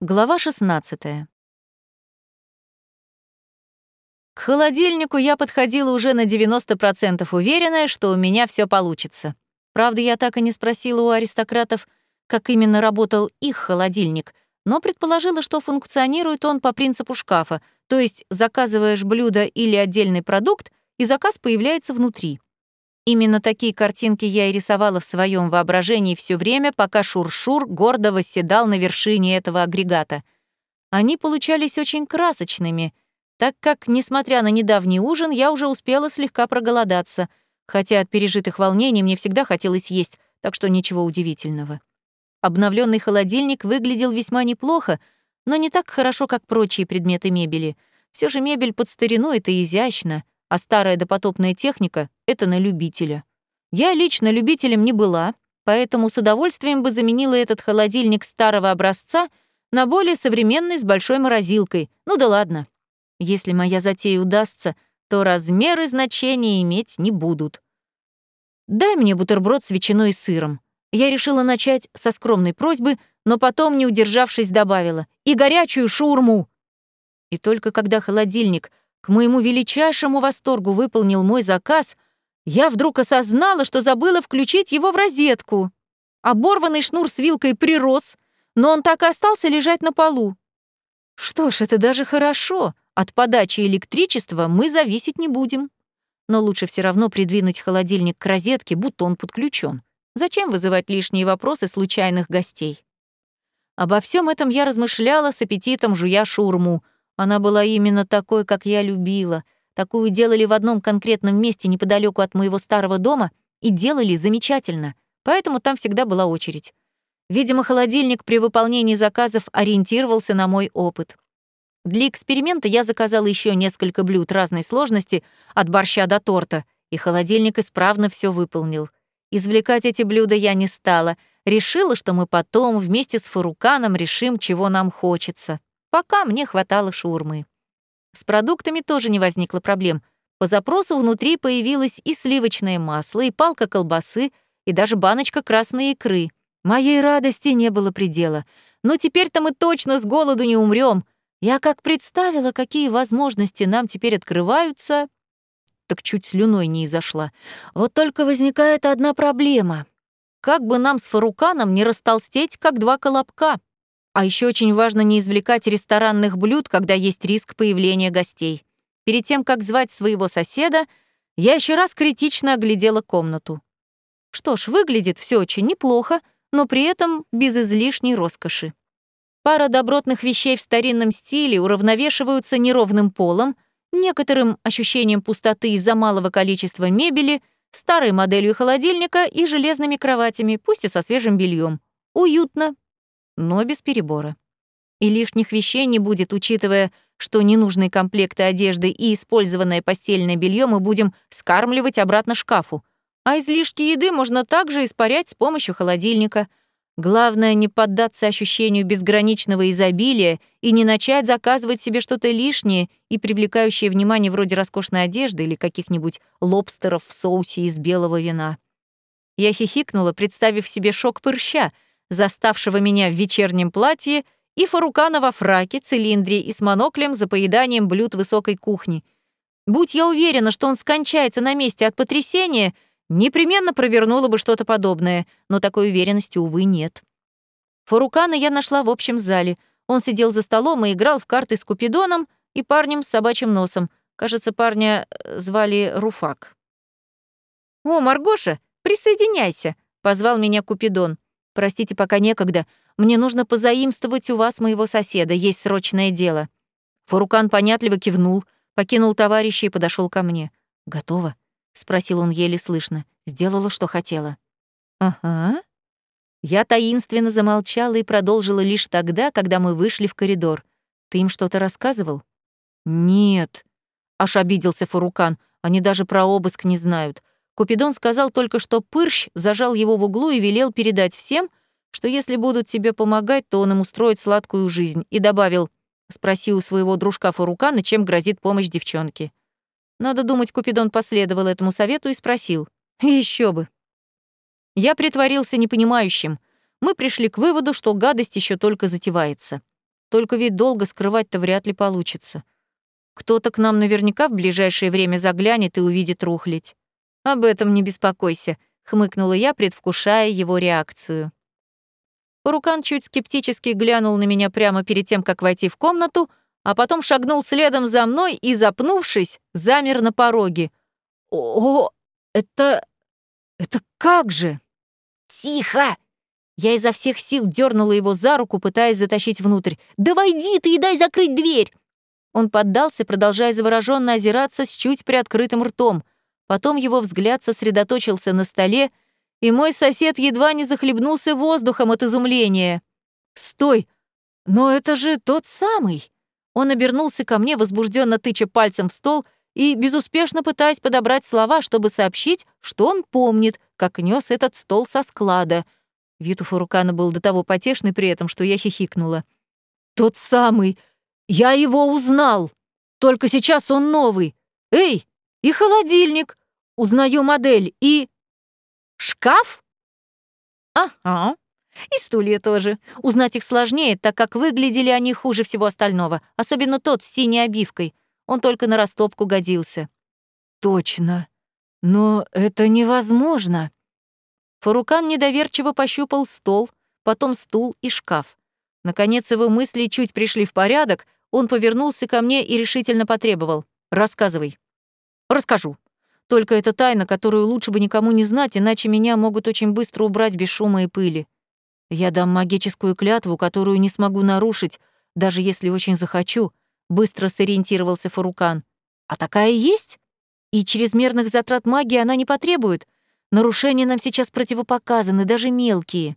Глава 16. К холодильнику я подходила уже на 90% уверенная, что у меня все получится. Правда, я так и не спросила у аристократов, как именно работал их холодильник, но предположила, что функционирует он по принципу шкафа, то есть заказываешь блюдо или отдельный продукт, и заказ появляется внутри. Именно такие картинки я и рисовала в своем воображении все время, пока Шуршур -шур гордо восседал на вершине этого агрегата. Они получались очень красочными, так как, несмотря на недавний ужин, я уже успела слегка проголодаться, хотя от пережитых волнений мне всегда хотелось есть, так что ничего удивительного. Обновленный холодильник выглядел весьма неплохо, но не так хорошо, как прочие предметы мебели. Все же мебель под старину — это изящно — а старая допотопная техника — это на любителя. Я лично любителем не была, поэтому с удовольствием бы заменила этот холодильник старого образца на более современный с большой морозилкой. Ну да ладно. Если моя затея удастся, то размеры значения иметь не будут. Дай мне бутерброд с ветчиной и сыром. Я решила начать со скромной просьбы, но потом, не удержавшись, добавила «и горячую шурму». И только когда холодильник к моему величайшему восторгу выполнил мой заказ, я вдруг осознала, что забыла включить его в розетку. Оборванный шнур с вилкой прирос, но он так и остался лежать на полу. Что ж, это даже хорошо. От подачи электричества мы зависеть не будем. Но лучше все равно придвинуть холодильник к розетке, будто он подключен. Зачем вызывать лишние вопросы случайных гостей? Обо всем этом я размышляла с аппетитом, жуя шурму — она была именно такой, как я любила. Такую делали в одном конкретном месте неподалеку от моего старого дома и делали замечательно, поэтому там всегда была очередь. Видимо, холодильник при выполнении заказов ориентировался на мой опыт. Для эксперимента я заказала еще несколько блюд разной сложности, от борща до торта, и холодильник исправно все выполнил. Извлекать эти блюда я не стала, решила, что мы потом вместе с Фаруканом решим, чего нам хочется. Пока мне хватало шурмы. С продуктами тоже не возникло проблем. По запросу внутри появилось и сливочное масло, и палка колбасы, и даже баночка красной икры. Моей радости не было предела. Но теперь-то мы точно с голоду не умрем. Я как представила, какие возможности нам теперь открываются, так чуть слюной не изошла. Вот только возникает одна проблема. Как бы нам с Фаруканом не растолстеть, как два колобка? А еще очень важно не извлекать ресторанных блюд, когда есть риск появления гостей. Перед тем, как звать своего соседа, я еще раз критично оглядела комнату. Что ж, выглядит все очень неплохо, но при этом без излишней роскоши. Пара добротных вещей в старинном стиле уравновешиваются неровным полом, некоторым ощущением пустоты из-за малого количества мебели, старой моделью холодильника и железными кроватями, пусть и со свежим бельем. Уютно, но без перебора. И лишних вещей не будет, учитывая, что ненужные комплекты одежды и использованное постельное белье мы будем скармливать обратно шкафу. А излишки еды можно также испарять с помощью холодильника. Главное не поддаться ощущению безграничного изобилия и не начать заказывать себе что-то лишнее и привлекающее внимание вроде роскошной одежды или каких-нибудь лобстеров в соусе из белого вина. Я хихикнула, представив себе шок прыща — заставшего меня в вечернем платье, и Фарукана во фраке, цилиндре и с моноклем за поеданием блюд высокой кухни. Будь я уверена, что он скончается на месте от потрясения, непременно провернула бы что-то подобное, но такой уверенности, увы, нет. Фарукана я нашла в общем зале. Он сидел за столом и играл в карты с Купидоном и парнем с собачьим носом. Кажется, парня э, звали Руфак. «О, Маргоша, присоединяйся!» — позвал меня Купидон. Простите, пока некогда. Мне нужно позаимствовать у вас моего соседа, есть срочное дело». Фурукан понятливо кивнул, покинул товарища и подошел ко мне. «Готово?» — спросил он еле слышно. «Сделала, что хотела». «Ага». Я таинственно замолчала и продолжила лишь тогда, когда мы вышли в коридор. «Ты им что-то рассказывал?» «Нет», — аж обиделся Фурукан. «Они даже про обыск не знают. Купидон сказал только, что Пырщ зажал его в углу и велел передать всем, что если будут тебе помогать, то он им устроит сладкую жизнь, и добавил «Спроси у своего дружка Фарукана, чем грозит помощь девчонке». Надо думать, Купидон последовал этому совету и спросил. Еще бы. Я притворился непонимающим. Мы пришли к выводу, что гадость еще только затевается. Только ведь долго скрывать-то вряд ли получится. Кто-то к нам наверняка в ближайшее время заглянет и увидит рухлить. Об этом не беспокойся, хмыкнула я, предвкушая его реакцию. Рукан чуть скептически глянул на меня прямо перед тем, как войти в комнату, а потом шагнул следом за мной и, запнувшись, замер на пороге. «О, это... это как же?» «Тихо!» Я изо всех сил дернула его за руку, пытаясь затащить внутрь. «Да войди ты и дай закрыть дверь!» Он поддался, продолжая завороженно озираться с чуть приоткрытым ртом. Потом его взгляд сосредоточился на столе, и мой сосед едва не захлебнулся воздухом от изумления. «Стой! Но это же тот самый!» Он обернулся ко мне, возбужденно тыча пальцем в стол и безуспешно пытаясь подобрать слова, чтобы сообщить, что он помнит, как нес этот стол со склада — Вид у Фурукана был до того потешный при этом, что я хихикнула. «Тот самый! Я его узнал! Только сейчас он новый! Эй, и холодильник! Узнаю модель, и... шкаф?» «Ага, и стулья тоже. Узнать их сложнее, так как выглядели они хуже всего остального, особенно тот с синей обивкой. Он только на растопку годился». «Точно. Но это невозможно», Фарукан недоверчиво пощупал стол, потом стул и шкаф. Наконец его мысли чуть пришли в порядок, он повернулся ко мне и решительно потребовал. «Рассказывай». «Расскажу. Только это тайна, которую лучше бы никому не знать, иначе меня могут очень быстро убрать без шума и пыли. Я дам магическую клятву, которую не смогу нарушить, даже если очень захочу», — быстро сориентировался Фарукан. «А такая есть? И чрезмерных затрат магии она не потребует. Нарушения нам сейчас противопоказаны, даже мелкие.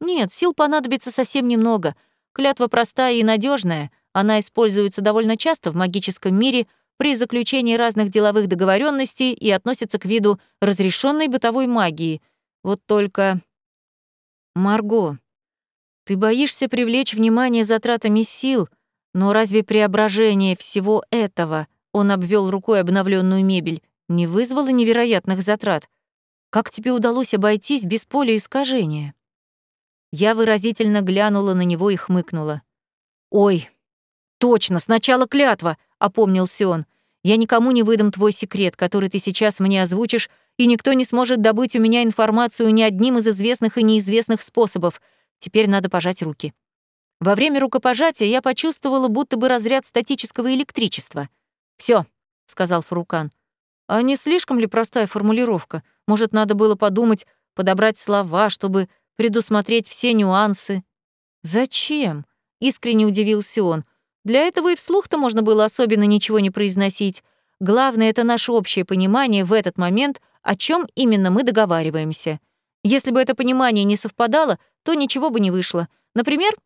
Нет, сил понадобится совсем немного. Клятва простая и надежная. Она используется довольно часто в магическом мире при заключении разных деловых договоренностей и относится к виду разрешенной бытовой магии. Вот только... Марго, ты боишься привлечь внимание затратами сил, но разве преображение всего этого, он обвел рукой обновленную мебель, не вызвало невероятных затрат? Как тебе удалось обойтись без поля искажения?» Я выразительно глянула на него и хмыкнула. «Ой, точно, сначала клятва!» — опомнился он. «Я никому не выдам твой секрет, который ты сейчас мне озвучишь, и никто не сможет добыть у меня информацию ни одним из известных и неизвестных способов. Теперь надо пожать руки». Во время рукопожатия я почувствовала будто бы разряд статического электричества. Все, сказал Фарукан. «А не слишком ли простая формулировка? Может, надо было подумать, подобрать слова, чтобы предусмотреть все нюансы. «Зачем?» — искренне удивился он. «Для этого и вслух-то можно было особенно ничего не произносить. Главное — это наше общее понимание в этот момент, о чем именно мы договариваемся. Если бы это понимание не совпадало, то ничего бы не вышло. Например,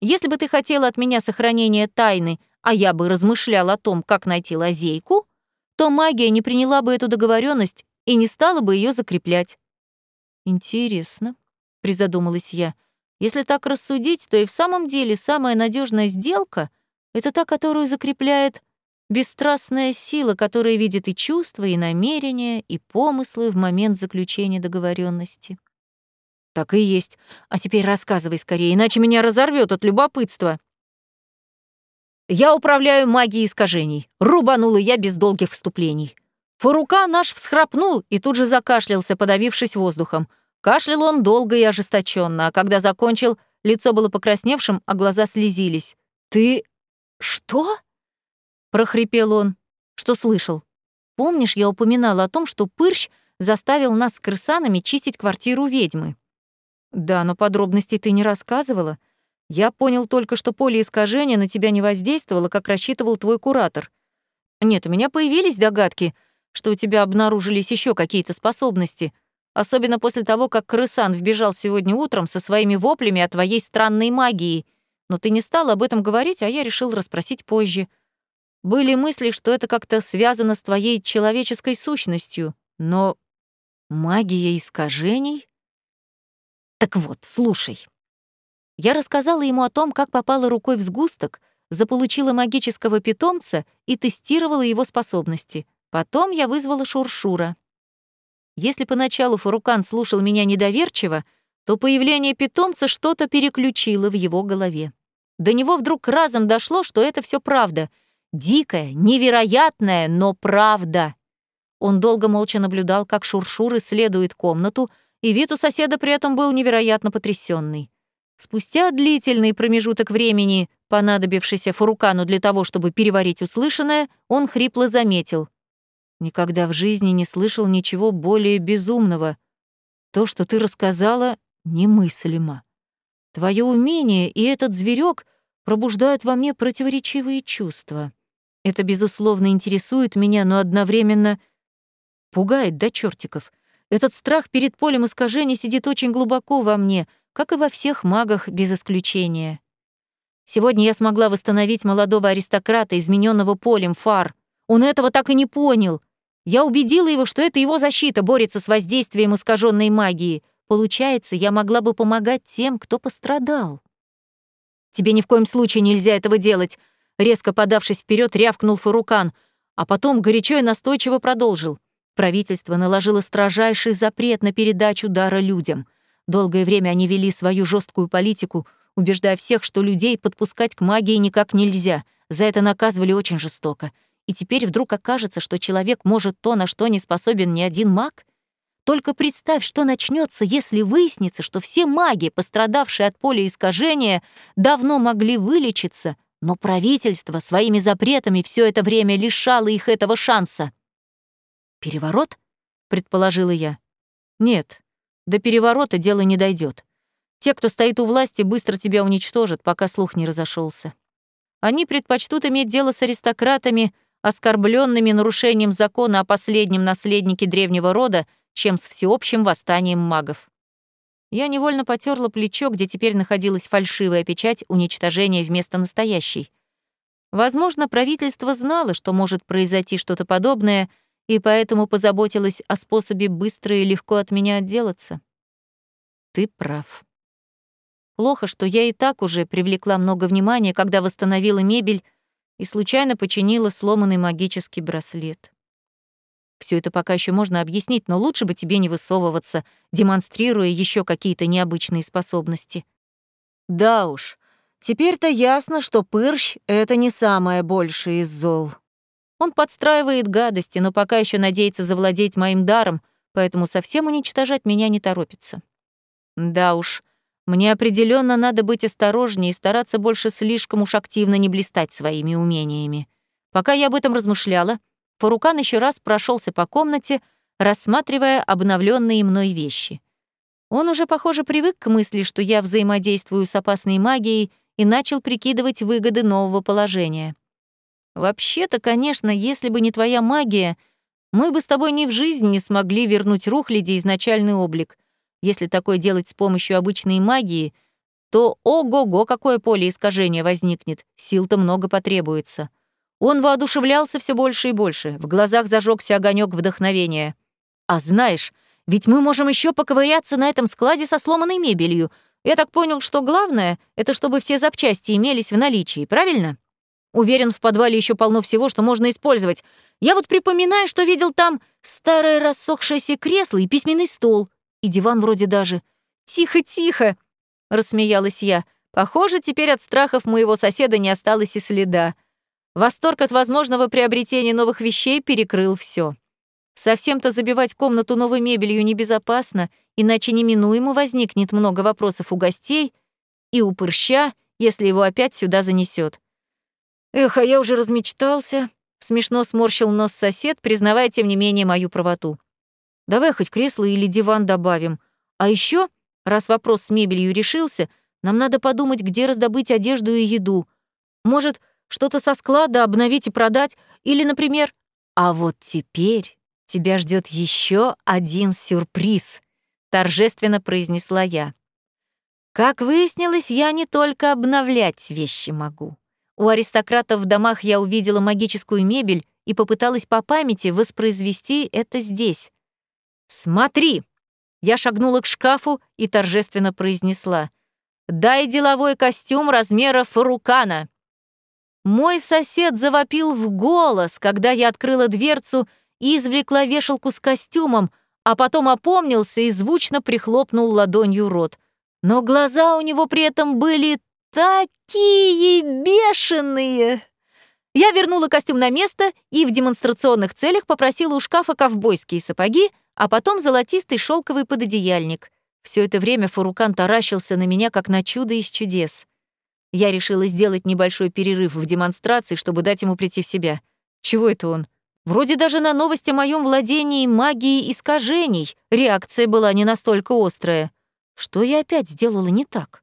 если бы ты хотела от меня сохранения тайны, а я бы размышлял о том, как найти лазейку, то магия не приняла бы эту договоренность и не стала бы ее закреплять. Интересно, призадумалась я. Если так рассудить, то и в самом деле самая надежная сделка — это та, которую закрепляет бесстрастная сила, которая видит и чувства, и намерения, и помыслы в момент заключения договоренности. Так и есть. А теперь рассказывай скорее, иначе меня разорвет от любопытства. Я управляю магией искажений. Рубанула я без долгих вступлений. Фурука наш всхрапнул и тут же закашлялся, подавившись воздухом. Кашлял он долго и ожесточенно, а когда закончил, лицо было покрасневшим, а глаза слезились. «Ты... что?» — прохрипел он. «Что слышал? Помнишь, я упоминала о том, что Пырщ заставил нас с крысанами чистить квартиру ведьмы?» «Да, но подробностей ты не рассказывала. Я понял только, что поле искажения на тебя не воздействовало, как рассчитывал твой куратор. Нет, у меня появились догадки — что у тебя обнаружились еще какие-то способности, особенно после того, как крысан вбежал сегодня утром со своими воплями о твоей странной магии. Но ты не стал об этом говорить, а я решил расспросить позже. Были мысли, что это как-то связано с твоей человеческой сущностью, но магия искажений? Так вот, слушай. Я рассказала ему о том, как попала рукой в сгусток, заполучила магического питомца и тестировала его способности. Потом я вызвала Шуршура. Если поначалу Фарукан слушал меня недоверчиво, то появление питомца что-то переключило в его голове. до него вдруг разом дошло, что это все правда. Дикая, невероятная, но правда. Он долго молча наблюдал, как Шуршур исследует комнату, и вид у соседа при этом был невероятно потрясенный. Спустя длительный промежуток времени, понадобившийся Фурукану для того, чтобы переварить услышанное, он хрипло заметил. «Никогда в жизни не слышал ничего более безумного. То, что ты рассказала, немыслимо. Твое умение и этот зверек пробуждают во мне противоречивые чувства. Это, безусловно, интересует меня, но одновременно пугает до чертиков. Этот страх перед полем искажений сидит очень глубоко во мне, как и во всех магах без исключения. Сегодня я смогла восстановить молодого аристократа, измененного полем фар. Он этого так и не понял. Я убедила его, что это его защита борется с воздействием искаженной магии. Получается, я могла бы помогать тем, кто пострадал. «Тебе ни в коем случае нельзя этого делать», резко подавшись вперед, рявкнул Фарукан, а потом горячо и настойчиво продолжил. Правительство наложило строжайший запрет на передачу дара людям. Долгое время они вели свою жесткую политику, убеждая всех, что людей подпускать к магии никак нельзя. За это наказывали очень жестоко. И теперь вдруг окажется, что человек может то, на что не способен ни один маг? Только представь, что начнется, если выяснится, что все маги, пострадавшие от поля искажения, давно могли вылечиться, но правительство своими запретами все это время лишало их этого шанса. «Переворот?» — предположила я. «Нет, до переворота дело не дойдет. Те, кто стоит у власти, быстро тебя уничтожат, пока слух не разошелся. Они предпочтут иметь дело с аристократами, оскорбленными нарушением закона о последнем наследнике древнего рода, чем с всеобщим восстанием магов. Я невольно потерла плечо, где теперь находилась фальшивая печать уничтожения вместо настоящей. Возможно, правительство знало, что может произойти что-то подобное — и поэтому позаботилась о способе быстро и легко от меня отделаться. Ты прав. Плохо, что я и так уже привлекла много внимания, когда восстановила мебель и случайно починила сломанный магический браслет. Все это пока еще можно объяснить, но лучше бы тебе не высовываться, демонстрируя еще какие-то необычные способности. Да уж, теперь-то ясно, что пырщ — это не самое большее из зол. Он подстраивает гадости, но пока еще надеется завладеть моим даром, поэтому совсем уничтожать меня не торопится. Да уж, мне определенно надо быть осторожнее и стараться больше слишком уж активно не блистать своими умениями. Пока я об этом размышляла, Фарукан еще раз прошелся по комнате, рассматривая обновленные мной вещи. Он уже, похоже, привык к мысли, что я взаимодействую с опасной магией и начал прикидывать выгоды нового положения. Вообще-то, конечно, если бы не твоя магия, мы бы с тобой ни в жизнь не смогли вернуть Рухляде изначальный облик. Если такое делать с помощью обычной магии, то ого-го, какое поле искажения возникнет, сил-то много потребуется. Он воодушевлялся все больше и больше, в глазах зажегся огонек вдохновения. А знаешь, ведь мы можем еще поковыряться на этом складе со сломанной мебелью. Я так понял, что главное — это чтобы все запчасти имелись в наличии, правильно? Уверен, в подвале еще полно всего, что можно использовать. Я вот припоминаю, что видел там старое рассохшееся кресло и письменный стол. И диван вроде даже. «Тихо, тихо!» — рассмеялась я. Похоже, теперь от страхов моего соседа не осталось и следа. Восторг от возможного приобретения новых вещей перекрыл все. Совсем-то забивать комнату новой мебелью небезопасно, иначе неминуемо возникнет много вопросов у гостей и у прыща, если его опять сюда занесет. Эх, а я уже размечтался. Смешно сморщил нос сосед, признавая, тем не менее, мою правоту. Давай хоть кресло или диван добавим. А еще, раз вопрос с мебелью решился, нам надо подумать, где раздобыть одежду и еду. Может, что-то со склада обновить и продать? Или, например... А вот теперь тебя ждет еще один сюрприз, торжественно произнесла я. Как выяснилось, я не только обновлять вещи могу. У аристократов в домах я увидела магическую мебель и попыталась по памяти воспроизвести это здесь. «Смотри!» Я шагнула к шкафу и торжественно произнесла. «Дай деловой костюм размера фарукана!» Мой сосед завопил в голос, когда я открыла дверцу и извлекла вешалку с костюмом, а потом опомнился и звучно прихлопнул ладонью рот. Но глаза у него при этом были такие бешеные!» Я вернула костюм на место и в демонстрационных целях попросила у шкафа ковбойские сапоги, а потом золотистый шелковый пододеяльник. Все это время Фурукан таращился на меня, как на чудо из чудес. Я решила сделать небольшой перерыв в демонстрации, чтобы дать ему прийти в себя. Чего это он? Вроде даже на новости о моем владении магией искажений реакция была не настолько острая. Что я опять сделала не так?